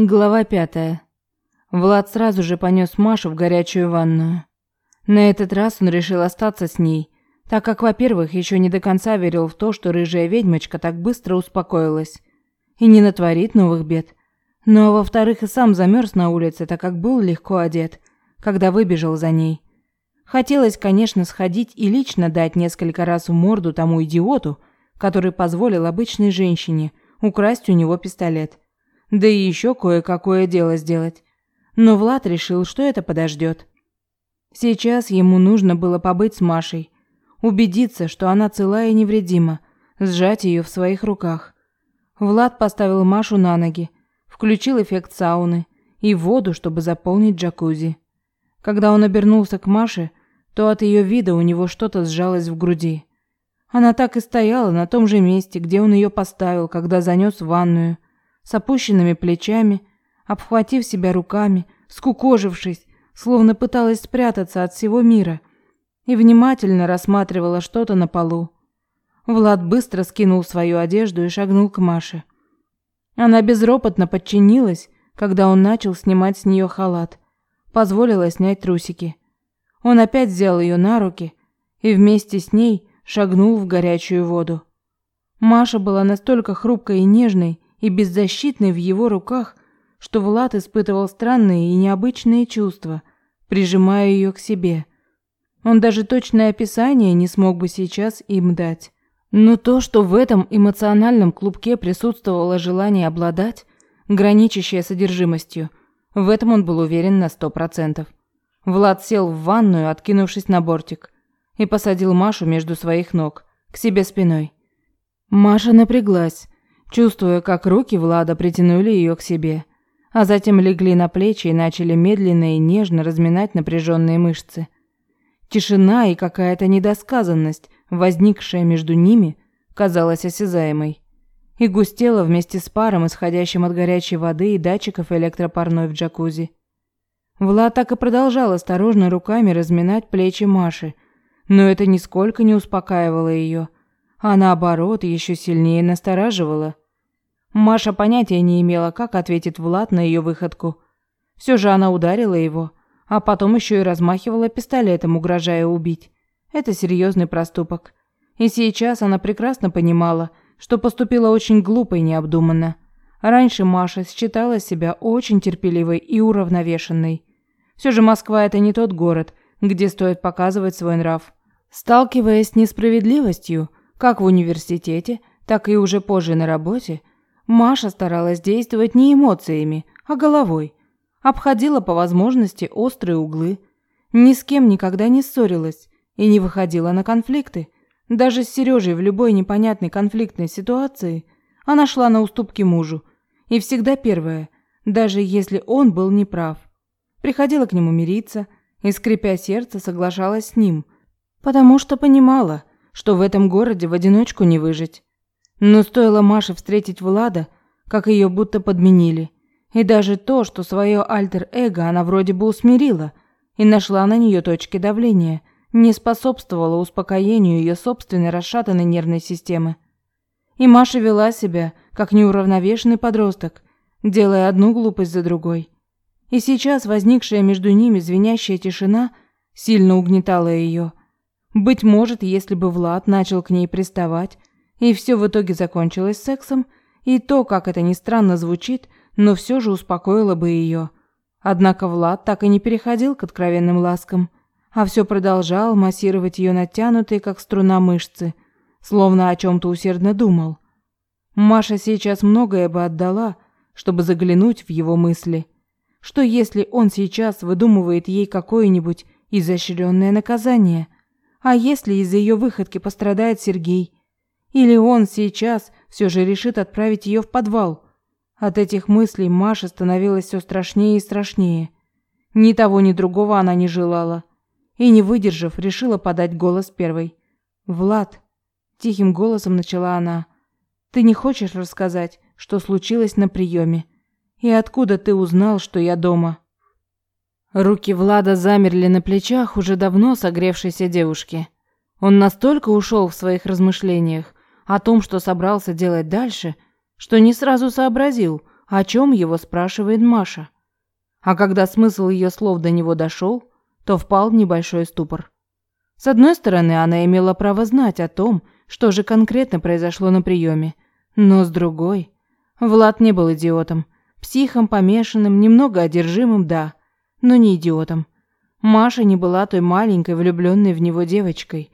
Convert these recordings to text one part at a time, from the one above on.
Глава пятая. Влад сразу же понес Машу в горячую ванную. На этот раз он решил остаться с ней, так как, во-первых, еще не до конца верил в то, что рыжая ведьмочка так быстро успокоилась и не натворит новых бед. Ну а во-вторых, и сам замерз на улице, так как был легко одет, когда выбежал за ней. Хотелось, конечно, сходить и лично дать несколько раз в морду тому идиоту, который позволил обычной женщине украсть у него пистолет да и еще кое-какое дело сделать. Но Влад решил, что это подождет. Сейчас ему нужно было побыть с Машей, убедиться, что она цела и невредима, сжать ее в своих руках. Влад поставил Машу на ноги, включил эффект сауны и воду, чтобы заполнить джакузи. Когда он обернулся к Маше, то от ее вида у него что-то сжалось в груди. Она так и стояла на том же месте, где он ее поставил, когда занес в ванную, с опущенными плечами, обхватив себя руками, скукожившись, словно пыталась спрятаться от всего мира, и внимательно рассматривала что-то на полу. Влад быстро скинул свою одежду и шагнул к Маше. Она безропотно подчинилась, когда он начал снимать с нее халат, позволила снять трусики. Он опять взял ее на руки и вместе с ней шагнул в горячую воду. Маша была настолько хрупкой и нежной, и беззащитной в его руках, что Влад испытывал странные и необычные чувства, прижимая ее к себе. Он даже точное описание не смог бы сейчас им дать. Но то, что в этом эмоциональном клубке присутствовало желание обладать, граничащее содержимостью, в этом он был уверен на сто процентов. Влад сел в ванную, откинувшись на бортик, и посадил Машу между своих ног, к себе спиной. Маша напряглась, чувствуя, как руки Влада притянули ее к себе, а затем легли на плечи и начали медленно и нежно разминать напряженные мышцы. Тишина и какая-то недосказанность, возникшая между ними, казалась осязаемой и густела вместе с паром, исходящим от горячей воды и датчиков электропарной в джакузи. Влад так и продолжал осторожно руками разминать плечи Маши, но это нисколько не успокаивало ее, а наоборот еще сильнее настораживало. Маша понятия не имела, как ответит Влад на ее выходку. Все же она ударила его, а потом еще и размахивала пистолетом, угрожая убить. Это серьезный проступок. И сейчас она прекрасно понимала, что поступила очень глупо и необдуманно. Раньше Маша считала себя очень терпеливой и уравновешенной. Все же Москва это не тот город, где стоит показывать свой нрав. Сталкиваясь с несправедливостью, как в университете, так и уже позже на работе, Маша старалась действовать не эмоциями, а головой. Обходила по возможности острые углы. Ни с кем никогда не ссорилась и не выходила на конфликты. Даже с Сережей в любой непонятной конфликтной ситуации она шла на уступки мужу. И всегда первая, даже если он был неправ. Приходила к нему мириться и, скрипя сердце, соглашалась с ним, потому что понимала, что в этом городе в одиночку не выжить. Но стоило Маше встретить Влада, как ее будто подменили. И даже то, что свое альтер-эго она вроде бы усмирила и нашла на нее точки давления, не способствовало успокоению ее собственной расшатанной нервной системы. И Маша вела себя, как неуравновешенный подросток, делая одну глупость за другой. И сейчас возникшая между ними звенящая тишина сильно угнетала ее. Быть может, если бы Влад начал к ней приставать, и все в итоге закончилось сексом, и то, как это ни странно звучит, но все же успокоило бы ее. Однако Влад так и не переходил к откровенным ласкам, а все продолжал массировать ее натянутые, как струна, мышцы, словно о чем-то усердно думал. Маша сейчас многое бы отдала, чтобы заглянуть в его мысли. Что если он сейчас выдумывает ей какое-нибудь изощренное наказание? А если из-за ее выходки пострадает Сергей? Или он сейчас все же решит отправить ее в подвал? От этих мыслей Маша становилась все страшнее и страшнее. Ни того, ни другого она не желала. И, не выдержав, решила подать голос первой. «Влад», – тихим голосом начала она, – «ты не хочешь рассказать, что случилось на приеме? И откуда ты узнал, что я дома?» Руки Влада замерли на плечах уже давно согревшейся девушки. Он настолько ушел в своих размышлениях, о том, что собрался делать дальше, что не сразу сообразил, о чем его спрашивает Маша. А когда смысл ее слов до него дошел, то впал в небольшой ступор. С одной стороны, она имела право знать о том, что же конкретно произошло на приеме, но с другой... Влад не был идиотом. Психом, помешанным, немного одержимым, да, но не идиотом. Маша не была той маленькой, влюбленной в него девочкой,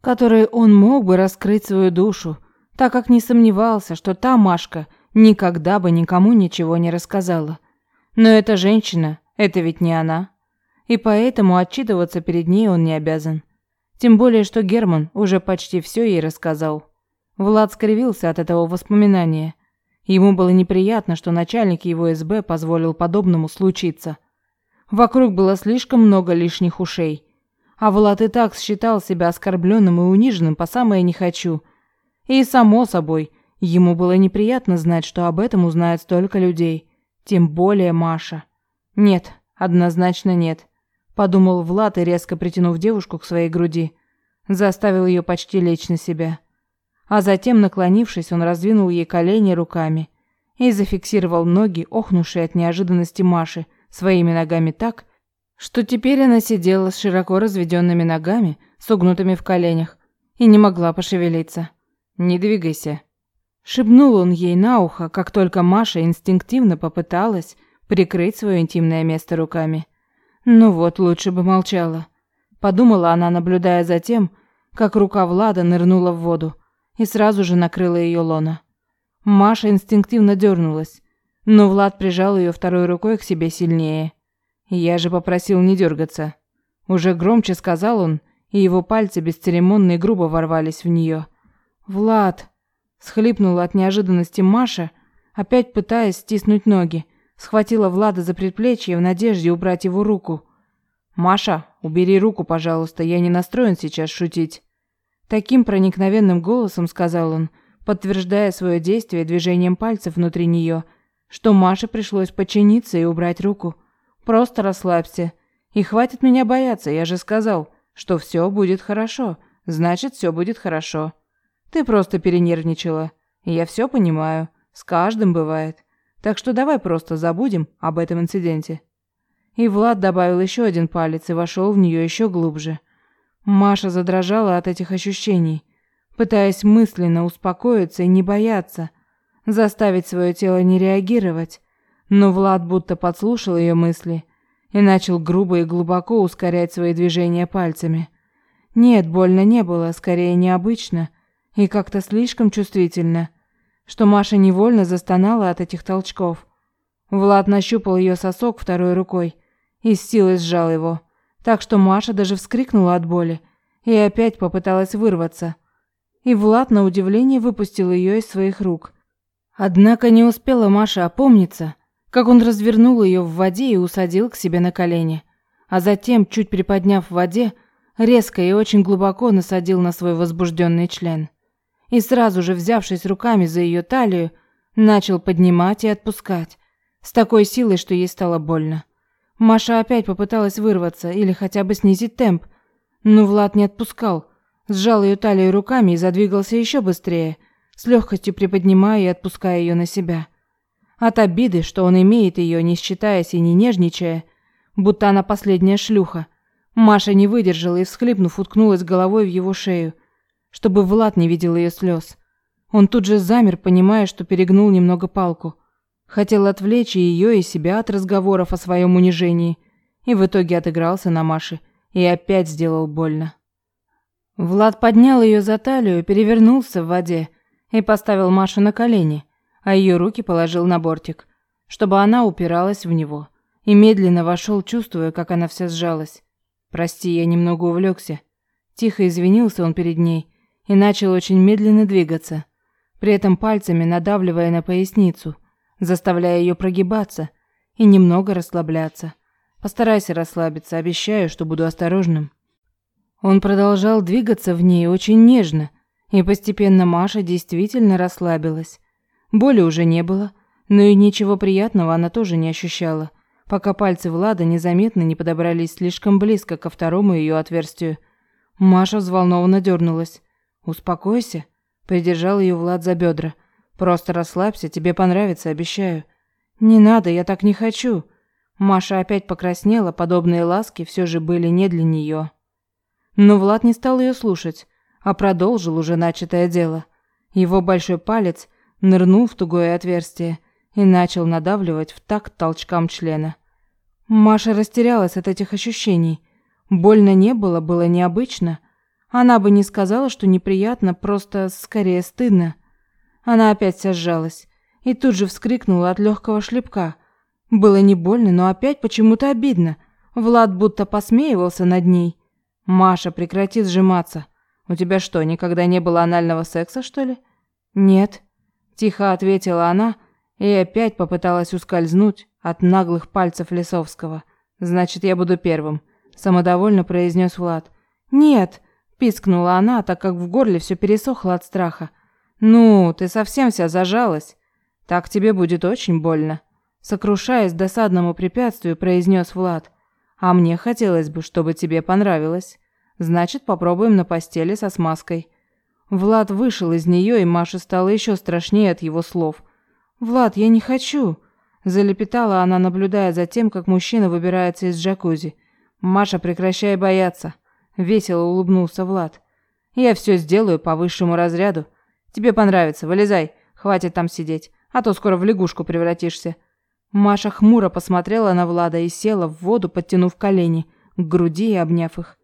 которой он мог бы раскрыть свою душу, так как не сомневался, что та Машка никогда бы никому ничего не рассказала. Но эта женщина, это ведь не она. И поэтому отчитываться перед ней он не обязан. Тем более, что Герман уже почти все ей рассказал. Влад скривился от этого воспоминания. Ему было неприятно, что начальник его СБ позволил подобному случиться. Вокруг было слишком много лишних ушей. А Влад и так считал себя оскорбленным и униженным по самое не хочу. И само собой, ему было неприятно знать, что об этом узнает столько людей. Тем более Маша. Нет, однозначно нет подумал Влад и резко притянув девушку к своей груди, заставил ее почти лечь на себя. А затем, наклонившись, он раздвинул ей колени руками и зафиксировал ноги, охнувшие от неожиданности Маши, своими ногами так, что теперь она сидела с широко разведенными ногами, согнутыми в коленях, и не могла пошевелиться. «Не двигайся», — шепнул он ей на ухо, как только Маша инстинктивно попыталась прикрыть свое интимное место руками. Ну вот, лучше бы молчала. Подумала она, наблюдая за тем, как рука Влада нырнула в воду и сразу же накрыла ее лона. Маша инстинктивно дернулась, но Влад прижал ее второй рукой к себе сильнее. Я же попросил не дергаться. Уже громче сказал он, и его пальцы бесцеремонно и грубо ворвались в нее. «Влад!» – схлипнула от неожиданности Маша, опять пытаясь стиснуть ноги, схватила Влада за предплечье в надежде убрать его руку. «Маша, убери руку, пожалуйста, я не настроен сейчас шутить». Таким проникновенным голосом сказал он, подтверждая свое действие движением пальцев внутри нее, что Маше пришлось подчиниться и убрать руку. «Просто расслабься. И хватит меня бояться, я же сказал, что все будет хорошо. Значит, все будет хорошо. Ты просто перенервничала. Я все понимаю. С каждым бывает. Так что давай просто забудем об этом инциденте. И Влад добавил еще один палец и вошел в нее еще глубже. Маша задрожала от этих ощущений, пытаясь мысленно успокоиться и не бояться, заставить свое тело не реагировать. Но Влад будто подслушал ее мысли и начал грубо и глубоко ускорять свои движения пальцами. Нет, больно не было, скорее необычно и как-то слишком чувствительно что Маша невольно застонала от этих толчков. Влад нащупал ее сосок второй рукой и с силой сжал его, так что Маша даже вскрикнула от боли и опять попыталась вырваться. И Влад на удивление выпустил ее из своих рук. Однако не успела Маша опомниться, как он развернул ее в воде и усадил к себе на колени, а затем, чуть приподняв в воде, резко и очень глубоко насадил на свой возбужденный член и сразу же, взявшись руками за ее талию, начал поднимать и отпускать, с такой силой, что ей стало больно. Маша опять попыталась вырваться или хотя бы снизить темп, но Влад не отпускал, сжал ее талию руками и задвигался еще быстрее, с легкостью приподнимая и отпуская ее на себя. От обиды, что он имеет ее, не считаясь и не нежничая, будто она последняя шлюха, Маша не выдержала и, всхлипнув, уткнулась головой в его шею – чтобы Влад не видел ее слез. Он тут же замер, понимая, что перегнул немного палку. Хотел отвлечь и ее, и себя от разговоров о своем унижении, и в итоге отыгрался на Маше и опять сделал больно. Влад поднял ее за талию, перевернулся в воде и поставил Машу на колени, а ее руки положил на бортик, чтобы она упиралась в него, и медленно вошел, чувствуя, как она вся сжалась. «Прости, я немного увлекся». Тихо извинился он перед ней и начал очень медленно двигаться, при этом пальцами надавливая на поясницу, заставляя ее прогибаться и немного расслабляться. Постарайся расслабиться, обещаю, что буду осторожным. Он продолжал двигаться в ней очень нежно, и постепенно Маша действительно расслабилась. Боли уже не было, но и ничего приятного она тоже не ощущала, пока пальцы Влада незаметно не подобрались слишком близко ко второму ее отверстию. Маша взволнованно дернулась. «Успокойся», – придержал ее Влад за бедра. «Просто расслабься, тебе понравится, обещаю». «Не надо, я так не хочу». Маша опять покраснела, подобные ласки все же были не для нее. Но Влад не стал ее слушать, а продолжил уже начатое дело. Его большой палец нырнул в тугое отверстие и начал надавливать в такт толчкам члена. Маша растерялась от этих ощущений. Больно не было, было необычно. Она бы не сказала, что неприятно, просто скорее стыдно. Она опять вся сжалась и тут же вскрикнула от легкого шлепка. Было не больно, но опять почему-то обидно. Влад будто посмеивался над ней. «Маша, прекрати сжиматься. У тебя что, никогда не было анального секса, что ли?» «Нет», – тихо ответила она и опять попыталась ускользнуть от наглых пальцев Лисовского. «Значит, я буду первым», – самодовольно произнес Влад. «Нет», – пискнула она, так как в горле все пересохло от страха. «Ну, ты совсем вся зажалась. Так тебе будет очень больно», – сокрушаясь досадному препятствию, произнес Влад. «А мне хотелось бы, чтобы тебе понравилось. Значит, попробуем на постели со смазкой». Влад вышел из нее, и Маше стало еще страшнее от его слов. «Влад, я не хочу!» Залепетала она, наблюдая за тем, как мужчина выбирается из джакузи. «Маша, прекращай бояться!» Весело улыбнулся Влад. «Я все сделаю по высшему разряду. Тебе понравится, вылезай, хватит там сидеть, а то скоро в лягушку превратишься». Маша хмуро посмотрела на Влада и села в воду, подтянув колени к груди и обняв их.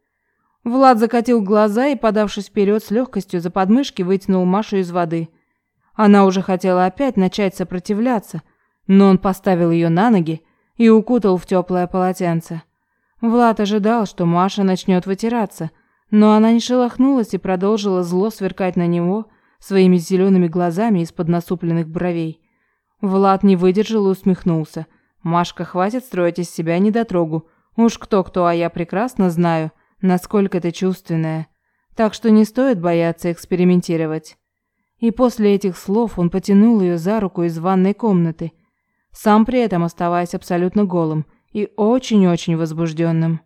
Влад закатил глаза и, подавшись вперед, с легкостью за подмышки вытянул Машу из воды. Она уже хотела опять начать сопротивляться, но он поставил ее на ноги и укутал в теплое полотенце. Влад ожидал, что Маша начнет вытираться, но она не шелохнулась и продолжила зло сверкать на него своими зелеными глазами из-под насупленных бровей. Влад не выдержал и усмехнулся. «Машка, хватит строить из себя недотрогу. Уж кто-кто, а я прекрасно знаю, насколько ты чувственная. Так что не стоит бояться экспериментировать». И после этих слов он потянул ее за руку из ванной комнаты, сам при этом оставаясь абсолютно голым и очень-очень возбужденным.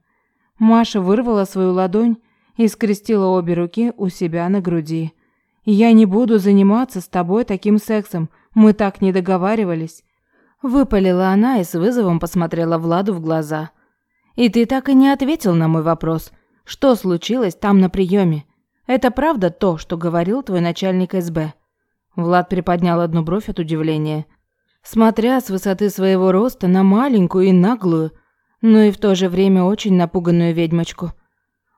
Маша вырвала свою ладонь и скрестила обе руки у себя на груди. «Я не буду заниматься с тобой таким сексом, мы так не договаривались». Выпалила она и с вызовом посмотрела Владу в глаза. «И ты так и не ответил на мой вопрос. Что случилось там на приеме? Это правда то, что говорил твой начальник СБ?» Влад приподнял одну бровь от удивления. Смотря с высоты своего роста на маленькую и наглую, но и в то же время очень напуганную ведьмочку.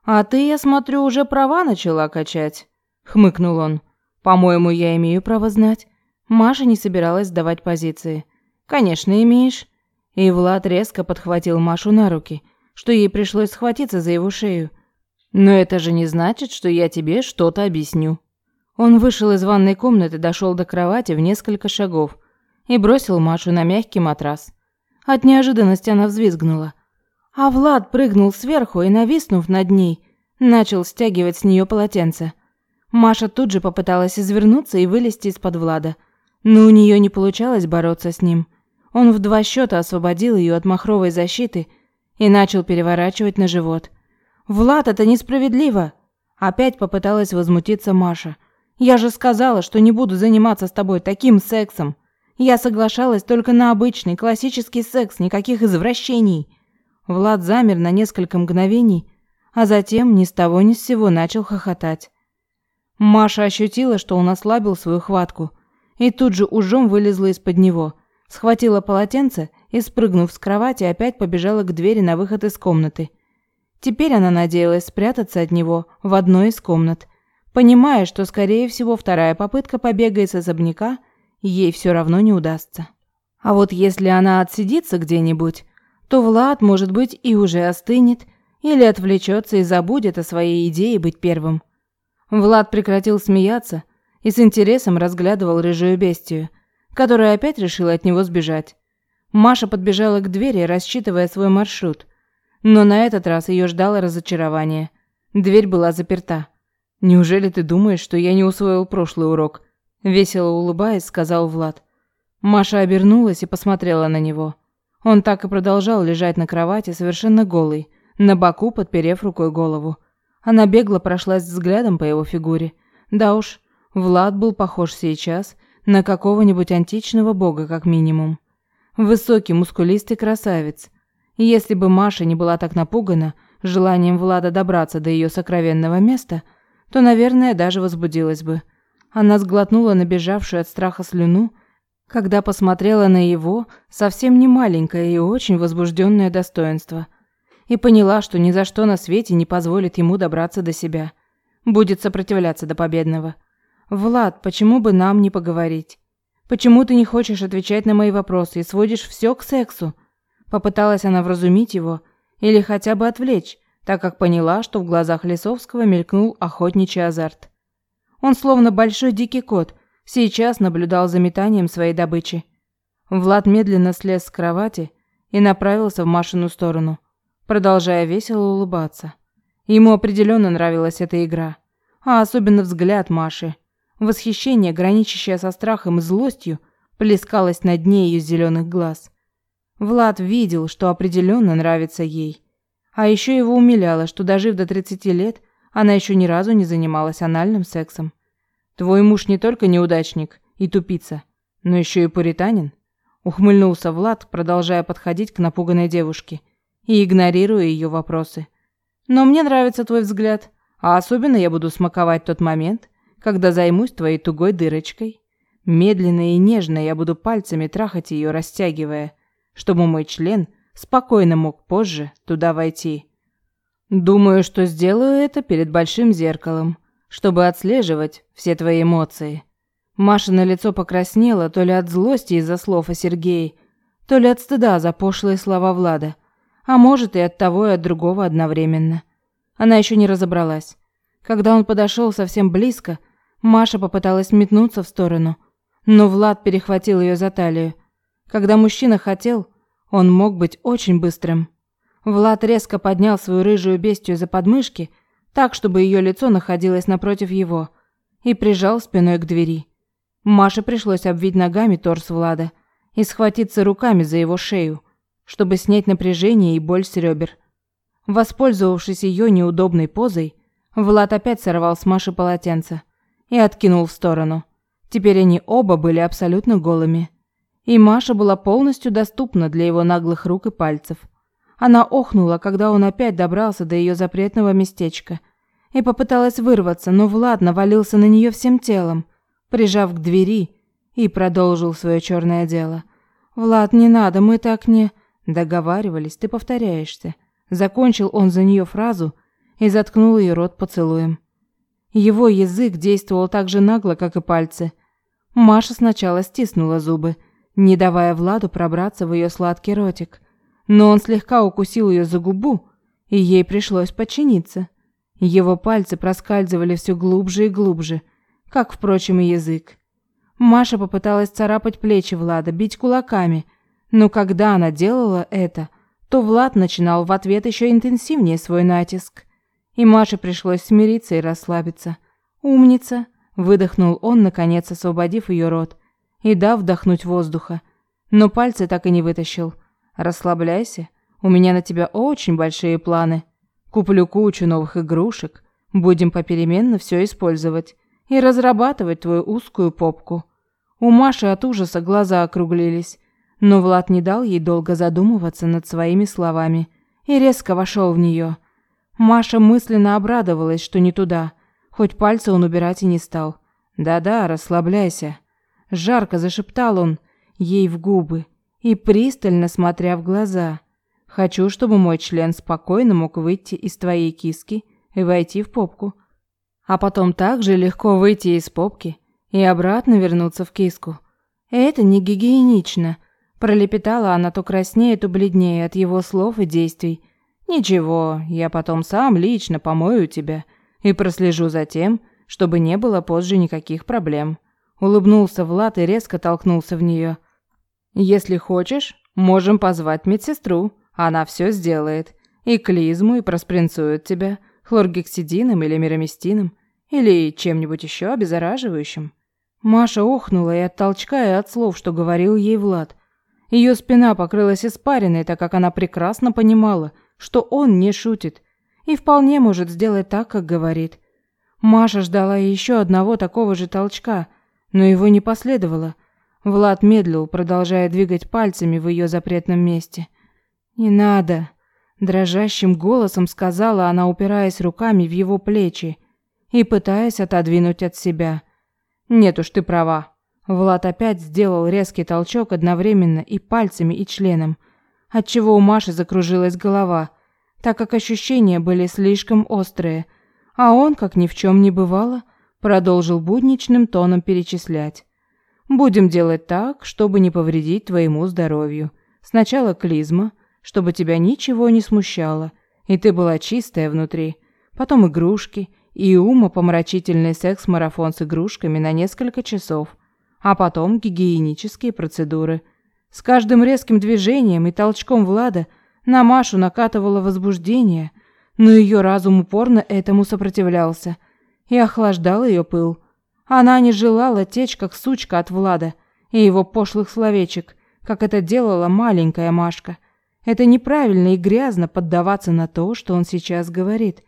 «А ты, я смотрю, уже права начала качать», — хмыкнул он. «По-моему, я имею право знать». Маша не собиралась сдавать позиции. «Конечно, имеешь». И Влад резко подхватил Машу на руки, что ей пришлось схватиться за его шею. Но это же не значит, что я тебе что-то объясню. Он вышел из ванной комнаты, дошел до кровати в несколько шагов и бросил Машу на мягкий матрас. От неожиданности она взвизгнула. А Влад прыгнул сверху и, нависнув над ней, начал стягивать с нее полотенце. Маша тут же попыталась извернуться и вылезти из-под Влада, но у нее не получалось бороться с ним. Он в два счета освободил ее от махровой защиты и начал переворачивать на живот – «Влад, это несправедливо!» Опять попыталась возмутиться Маша. «Я же сказала, что не буду заниматься с тобой таким сексом. Я соглашалась только на обычный, классический секс, никаких извращений». Влад замер на несколько мгновений, а затем ни с того ни с сего начал хохотать. Маша ощутила, что он ослабил свою хватку, и тут же ужом вылезла из-под него, схватила полотенце и, спрыгнув с кровати, опять побежала к двери на выход из комнаты – Теперь она надеялась спрятаться от него в одной из комнат, понимая, что, скорее всего, вторая попытка побега из особняка ей все равно не удастся. А вот если она отсидится где-нибудь, то Влад, может быть, и уже остынет, или отвлечется и забудет о своей идее быть первым. Влад прекратил смеяться и с интересом разглядывал рыжую бестию, которая опять решила от него сбежать. Маша подбежала к двери, рассчитывая свой маршрут – но на этот раз ее ждало разочарование. Дверь была заперта. «Неужели ты думаешь, что я не усвоил прошлый урок?» Весело улыбаясь, сказал Влад. Маша обернулась и посмотрела на него. Он так и продолжал лежать на кровати, совершенно голый, на боку подперев рукой голову. Она бегло прошлась взглядом по его фигуре. Да уж, Влад был похож сейчас на какого-нибудь античного бога, как минимум. Высокий, мускулистый красавец. Если бы Маша не была так напугана желанием Влада добраться до ее сокровенного места, то, наверное, даже возбудилась бы. Она сглотнула набежавшую от страха слюну, когда посмотрела на его совсем не маленькое и очень возбужденное достоинство, и поняла, что ни за что на свете не позволит ему добраться до себя. Будет сопротивляться до победного. «Влад, почему бы нам не поговорить? Почему ты не хочешь отвечать на мои вопросы и сводишь все к сексу?» Попыталась она вразумить его или хотя бы отвлечь, так как поняла, что в глазах Лисовского мелькнул охотничий азарт. Он словно большой дикий кот, сейчас наблюдал за метанием своей добычи. Влад медленно слез с кровати и направился в Машину сторону, продолжая весело улыбаться. Ему определенно нравилась эта игра, а особенно взгляд Маши. Восхищение, граничащее со страхом и злостью, плескалось на дне ее зеленых глаз. Влад видел, что определенно нравится ей. А еще его умиляло, что дожив до 30 лет, она еще ни разу не занималась анальным сексом. Твой муж не только неудачник и тупица, но еще и пуританин. Ухмыльнулся Влад, продолжая подходить к напуганной девушке и игнорируя ее вопросы. Но мне нравится твой взгляд, а особенно я буду смаковать тот момент, когда займусь твоей тугой дырочкой. Медленно и нежно я буду пальцами трахать ее, растягивая, чтобы мой член спокойно мог позже туда войти. Думаю, что сделаю это перед большим зеркалом, чтобы отслеживать все твои эмоции. Маша на лицо покраснела то ли от злости из-за слов о Сергее, то ли от стыда за пошлые слова Влада, а может и от того и от другого одновременно. Она еще не разобралась. Когда он подошел совсем близко, Маша попыталась метнуться в сторону, но Влад перехватил ее за талию когда мужчина хотел, он мог быть очень быстрым. Влад резко поднял свою рыжую бестию за подмышки, так, чтобы ее лицо находилось напротив его, и прижал спиной к двери. Маше пришлось обвить ногами торс Влада и схватиться руками за его шею, чтобы снять напряжение и боль с ребер. Воспользовавшись ее неудобной позой, Влад опять сорвал с Маши полотенце и откинул в сторону. Теперь они оба были абсолютно голыми и Маша была полностью доступна для его наглых рук и пальцев. Она охнула, когда он опять добрался до ее запретного местечка и попыталась вырваться, но Влад навалился на нее всем телом, прижав к двери, и продолжил свое черное дело. «Влад, не надо, мы так не...» «Договаривались, ты повторяешься». Закончил он за нее фразу и заткнул ее рот поцелуем. Его язык действовал так же нагло, как и пальцы. Маша сначала стиснула зубы, не давая Владу пробраться в ее сладкий ротик. Но он слегка укусил ее за губу, и ей пришлось подчиниться. Его пальцы проскальзывали все глубже и глубже, как, впрочем, и язык. Маша попыталась царапать плечи Влада, бить кулаками, но когда она делала это, то Влад начинал в ответ еще интенсивнее свой натиск. И Маше пришлось смириться и расслабиться. «Умница!» – выдохнул он, наконец освободив ее рот и дав вдохнуть воздуха. Но пальцы так и не вытащил. Расслабляйся, у меня на тебя очень большие планы. Куплю кучу новых игрушек, будем попеременно все использовать и разрабатывать твою узкую попку. У Маши от ужаса глаза округлились, но Влад не дал ей долго задумываться над своими словами и резко вошел в нее. Маша мысленно обрадовалась, что не туда, хоть пальцы он убирать и не стал. Да-да, расслабляйся. Жарко зашептал он ей в губы и пристально смотря в глаза. Хочу, чтобы мой член спокойно мог выйти из твоей киски и войти в попку. А потом также легко выйти из попки и обратно вернуться в киску. Это не гигиенично, пролепетала она то краснее, то бледнее от его слов и действий. Ничего, я потом сам лично помою тебя и прослежу за тем, чтобы не было позже никаких проблем. Улыбнулся Влад и резко толкнулся в нее. «Если хочешь, можем позвать медсестру. Она все сделает. И клизму, и проспринцует тебя хлоргексидином или мироместином. Или чем-нибудь еще обеззараживающим». Маша охнула и от толчка, и от слов, что говорил ей Влад. Ее спина покрылась испариной, так как она прекрасно понимала, что он не шутит и вполне может сделать так, как говорит. Маша ждала еще одного такого же толчка – но его не последовало. Влад медлил, продолжая двигать пальцами в ее запретном месте. «Не надо!» Дрожащим голосом сказала она, упираясь руками в его плечи и пытаясь отодвинуть от себя. «Нет уж, ты права». Влад опять сделал резкий толчок одновременно и пальцами, и членом, отчего у Маши закружилась голова, так как ощущения были слишком острые, а он, как ни в чем не бывало, продолжил будничным тоном перечислять. «Будем делать так, чтобы не повредить твоему здоровью. Сначала клизма, чтобы тебя ничего не смущало, и ты была чистая внутри. Потом игрушки и умопомрачительный секс-марафон с игрушками на несколько часов. А потом гигиенические процедуры. С каждым резким движением и толчком Влада на Машу накатывало возбуждение, но ее разум упорно этому сопротивлялся и охлаждал ее пыл. Она не желала течь, как сучка от Влада и его пошлых словечек, как это делала маленькая Машка – это неправильно и грязно поддаваться на то, что он сейчас говорит.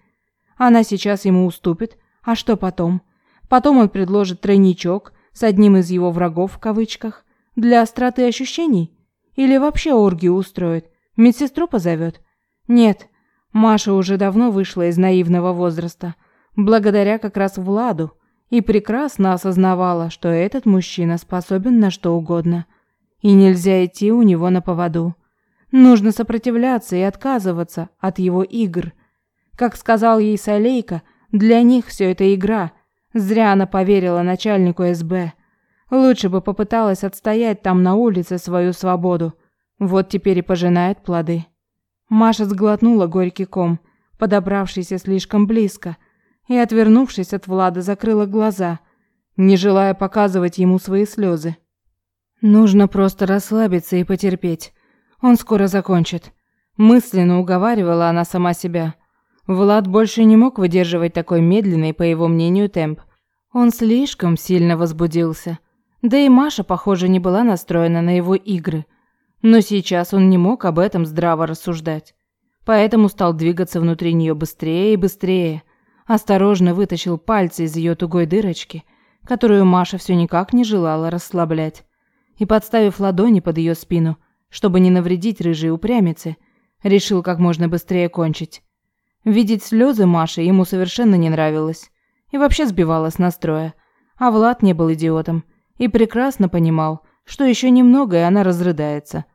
Она сейчас ему уступит, а что потом? Потом он предложит тройничок с одним из его врагов в кавычках для остроты ощущений? Или вообще оргию устроит? Медсестру позовет? Нет, Маша уже давно вышла из наивного возраста, благодаря как раз Владу, и прекрасно осознавала, что этот мужчина способен на что угодно, и нельзя идти у него на поводу. Нужно сопротивляться и отказываться от его игр. Как сказал ей Салейка, для них все это игра. Зря она поверила начальнику СБ. Лучше бы попыталась отстоять там на улице свою свободу. Вот теперь и пожинает плоды. Маша сглотнула горький ком, подобравшийся слишком близко, и, отвернувшись от Влада, закрыла глаза, не желая показывать ему свои слезы. Нужно просто расслабиться и потерпеть. Он скоро закончит. Мысленно уговаривала она сама себя. Влад больше не мог выдерживать такой медленный, по его мнению, темп. Он слишком сильно возбудился. Да и Маша, похоже, не была настроена на его игры. Но сейчас он не мог об этом здраво рассуждать. Поэтому стал двигаться внутри нее быстрее и быстрее. Осторожно вытащил пальцы из ее тугой дырочки, которую Маша все никак не желала расслаблять. И, подставив ладони под ее спину, чтобы не навредить рыжей упрямице, решил как можно быстрее кончить. Видеть слезы Маши ему совершенно не нравилось и вообще сбивало с настроя. А Влад не был идиотом и прекрасно понимал, что еще немного и она разрыдается.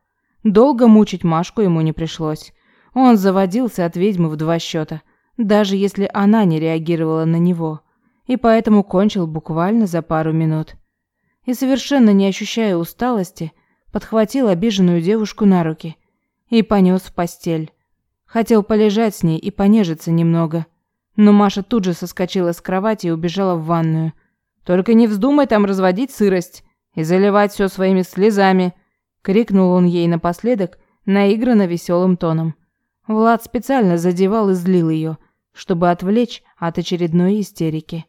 Долго мучить Машку ему не пришлось. Он заводился от ведьмы в два счета, даже если она не реагировала на него, и поэтому кончил буквально за пару минут. И совершенно не ощущая усталости, подхватил обиженную девушку на руки и понес в постель. Хотел полежать с ней и понежиться немного, но Маша тут же соскочила с кровати и убежала в ванную. «Только не вздумай там разводить сырость и заливать все своими слезами!» — крикнул он ей напоследок, наигранно веселым тоном. Влад специально задевал и злил ее, чтобы отвлечь от очередной истерики.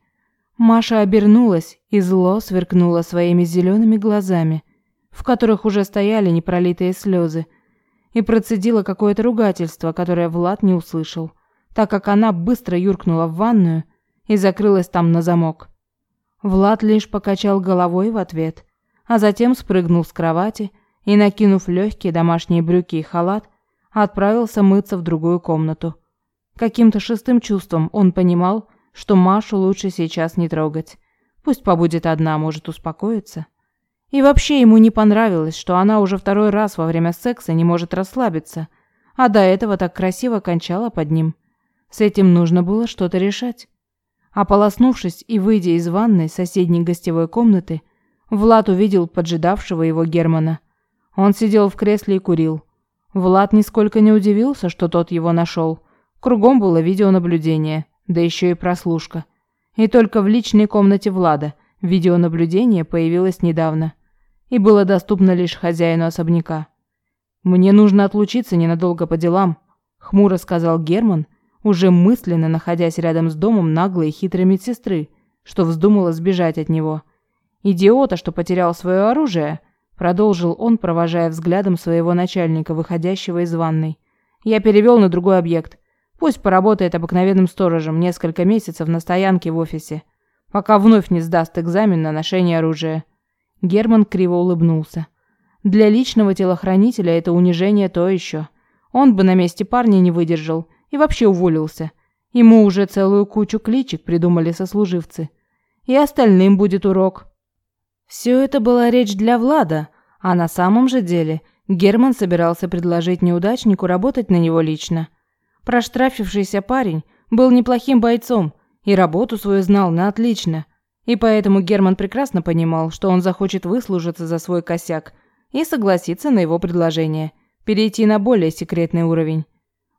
Маша обернулась и зло сверкнула своими зелеными глазами в которых уже стояли непролитые слезы, и процедила какое-то ругательство, которое Влад не услышал, так как она быстро юркнула в ванную и закрылась там на замок. Влад лишь покачал головой в ответ, а затем спрыгнул с кровати и, накинув легкие домашние брюки и халат, отправился мыться в другую комнату. Каким-то шестым чувством он понимал, что Машу лучше сейчас не трогать. Пусть побудет одна, может успокоиться. И вообще ему не понравилось, что она уже второй раз во время секса не может расслабиться, а до этого так красиво кончала под ним. С этим нужно было что-то решать. Ополоснувшись и выйдя из ванной соседней гостевой комнаты, Влад увидел поджидавшего его Германа. Он сидел в кресле и курил. Влад нисколько не удивился, что тот его нашел. Кругом было видеонаблюдение, да еще и прослушка. И только в личной комнате Влада – Видеонаблюдение появилось недавно и было доступно лишь хозяину особняка. «Мне нужно отлучиться ненадолго по делам», – хмуро сказал Герман, уже мысленно находясь рядом с домом наглой и хитрой медсестры, что вздумала сбежать от него. «Идиота, что потерял свое оружие», – продолжил он, провожая взглядом своего начальника, выходящего из ванной. «Я перевел на другой объект. Пусть поработает обыкновенным сторожем несколько месяцев на стоянке в офисе» пока вновь не сдаст экзамен на ношение оружия. Герман криво улыбнулся. Для личного телохранителя это унижение то еще. Он бы на месте парня не выдержал и вообще уволился. Ему уже целую кучу кличек придумали сослуживцы. И остальным будет урок. Все это была речь для Влада, а на самом же деле Герман собирался предложить неудачнику работать на него лично. Проштрафившийся парень был неплохим бойцом и работу свою знал на отлично. И поэтому Герман прекрасно понимал, что он захочет выслужиться за свой косяк – и согласиться на его предложение перейти на более секретный уровень.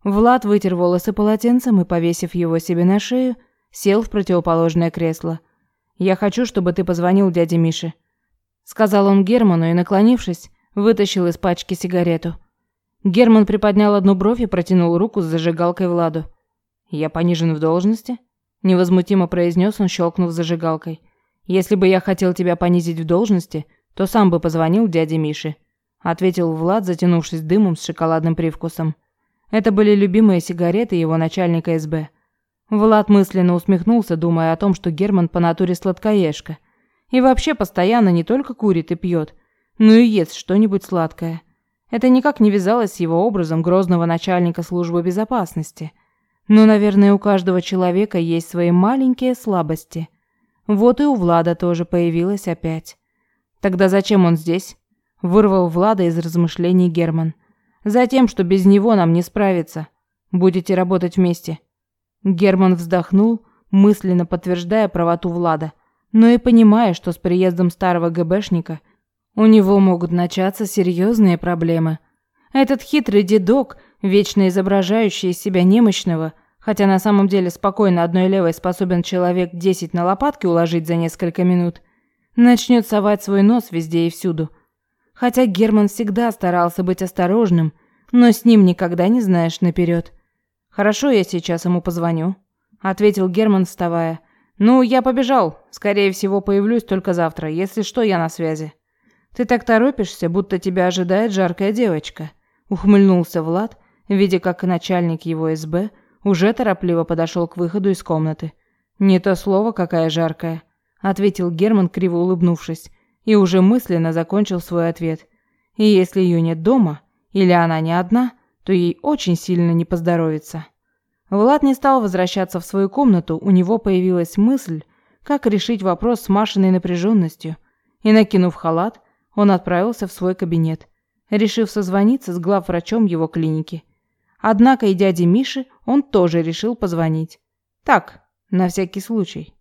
Влад вытер волосы полотенцем и, повесив его себе на шею, сел в противоположное кресло. «Я хочу, чтобы ты позвонил дяде Мише», — сказал он Герману и, наклонившись, вытащил из пачки сигарету. Герман приподнял одну бровь и протянул руку с зажигалкой Владу. «Я понижен в должности?» – невозмутимо произнес он, щелкнув зажигалкой. «Если бы я хотел тебя понизить в должности, то сам бы позвонил дяде Мише», – ответил Влад, затянувшись дымом с шоколадным привкусом. Это были любимые сигареты его начальника СБ. Влад мысленно усмехнулся, думая о том, что Герман по натуре сладкоежка. И вообще постоянно не только курит и пьет, но и ест что-нибудь сладкое. Это никак не вязалось с его образом грозного начальника службы безопасности. Но, наверное, у каждого человека есть свои маленькие слабости. Вот и у Влада тоже появилась опять. Тогда зачем он здесь? Вырвал Влада из размышлений Герман. Затем, что без него нам не справиться. Будете работать вместе. Герман вздохнул, мысленно подтверждая правоту Влада, но и понимая, что с приездом старого ГБшника у него могут начаться серьезные проблемы. Этот хитрый дедок, вечно изображающий из себя немощного, хотя на самом деле спокойно одной левой способен человек десять на лопатки уложить за несколько минут, начнет совать свой нос везде и всюду. Хотя Герман всегда старался быть осторожным, но с ним никогда не знаешь наперед. «Хорошо, я сейчас ему позвоню», — ответил Герман, вставая. «Ну, я побежал. Скорее всего, появлюсь только завтра. Если что, я на связи». «Ты так торопишься, будто тебя ожидает жаркая девочка», — ухмыльнулся Влад, видя, как начальник его СБ уже торопливо подошел к выходу из комнаты. «Не то слово, какая жаркая ответил Герман, криво улыбнувшись, и уже мысленно закончил свой ответ. И если ее нет дома, или она не одна, то ей очень сильно не поздоровится. Влад не стал возвращаться в свою комнату, у него появилась мысль, как решить вопрос с Машиной напряженностью. И накинув халат, он отправился в свой кабинет, решив созвониться с главврачом его клиники. Однако и дяде Мише он тоже решил позвонить. Так, на всякий случай.